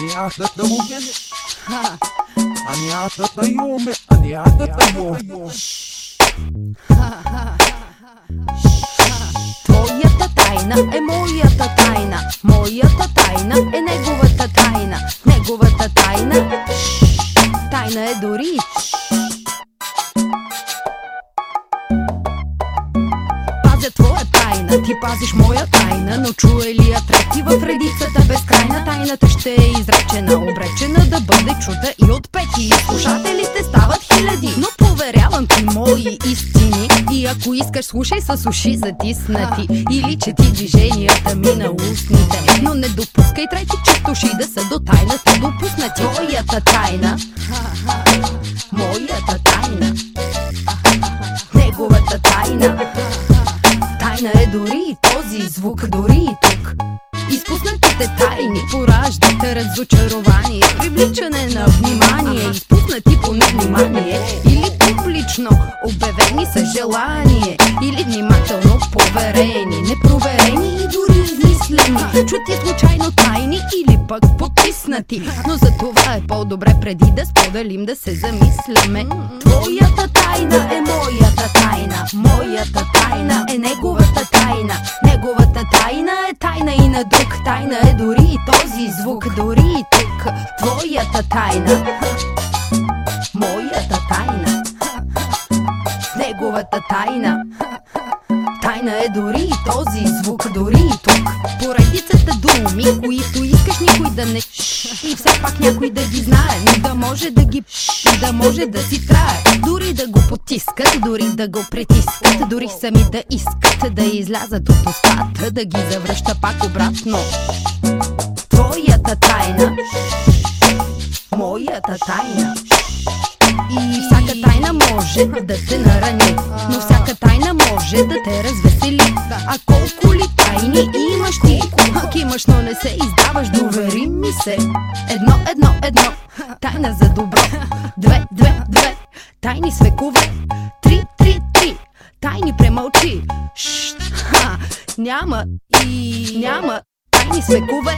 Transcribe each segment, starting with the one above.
אני אהבת המוגנת אני אהבת היום אני אהבת היום Твоята тайна е моята тайна Моята тайна е неговата тайна Неговата тайна Тайна е дори Пазя твоя тайна, ти пазиш моя тайна Но чуе ли я трети в редицата безкрайна Тайната ще е изречена, обречена да бъде чута и от пети. Слушателите стават хиляди Но поверявам ти мои истини. И ако искаш слушай с уши затиснати. Или чети движенията ми на устните. Но не допускай трети чистоши да са до тайната допуснати. Твоята тайна. Моята тайна Тайни пораждат разочарование Привличане на внимание, изпуснати по невнимание. Или публично обявени с желание Или внимателно поверени, непроверени и дори измислени. Чути случайно тайни или пък потиснати. Но за това е по-добре преди да споделим да се замисляме. Твоята тайна е Тайна е дори и този звук, дори и тук. Твоята тайна. Моята тайна. Неговата тайна. Тайна е дори и този звук, дори и тук. Поредицата думи, които искаш никой да не И все пак някой да ги знае, но да може да ги И да може да си трае. Дори да го потискат, дори да го притискат Дори сами да искат да излязат от устата Да ги завръща пак обратно. Твоята тайна. Моята тайна. И всяка тайна може да те нарани Но всяка тайна може да те развесели. А колко ли тайни имаш ти? Ако имаш, но не се издаваш, довери ми се. Едно, едно, едно, тайна за добро. Две, две, две, тайни с векове Три, три, три, тайни премълчи. Ха, няма и няма. Тайни с векове,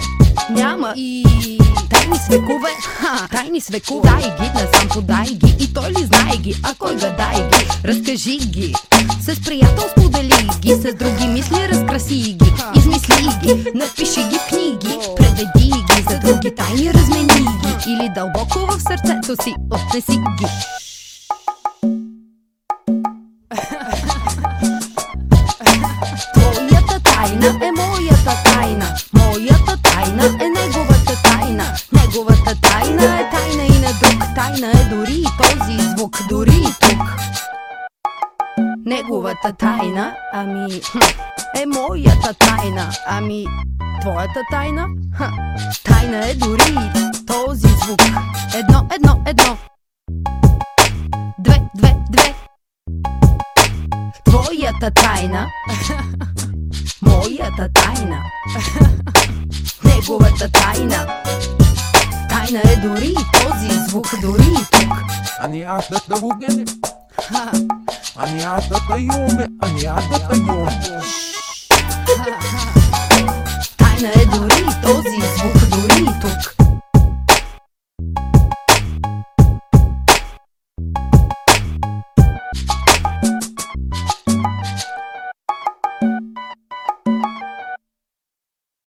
няма и Тайни с векове, ха, тайни с векове Дай ги, насам подай ги. И той ли знае ги, а кой гадай ги? Разкажи ги, с приятел сподели ги. С други мисли разкраси ги. Измисли ги, напиши ги в книги. Преведи ги, за други тайни размени ги. Или дълбоко в сърцето си отнеси ги неговата тайна, ами е моята тайна, ами твоята тайна, ха, тайна е дори този звук. Едно, едно, едно. Две, две, две. Твоята тайна, моята тайна, неговата тайна. Тайна е дори този звук, дори и тук. Ани аз да го гене. Aniada tem homem, aniada tem homem. Ana é Doritos e Esbuco.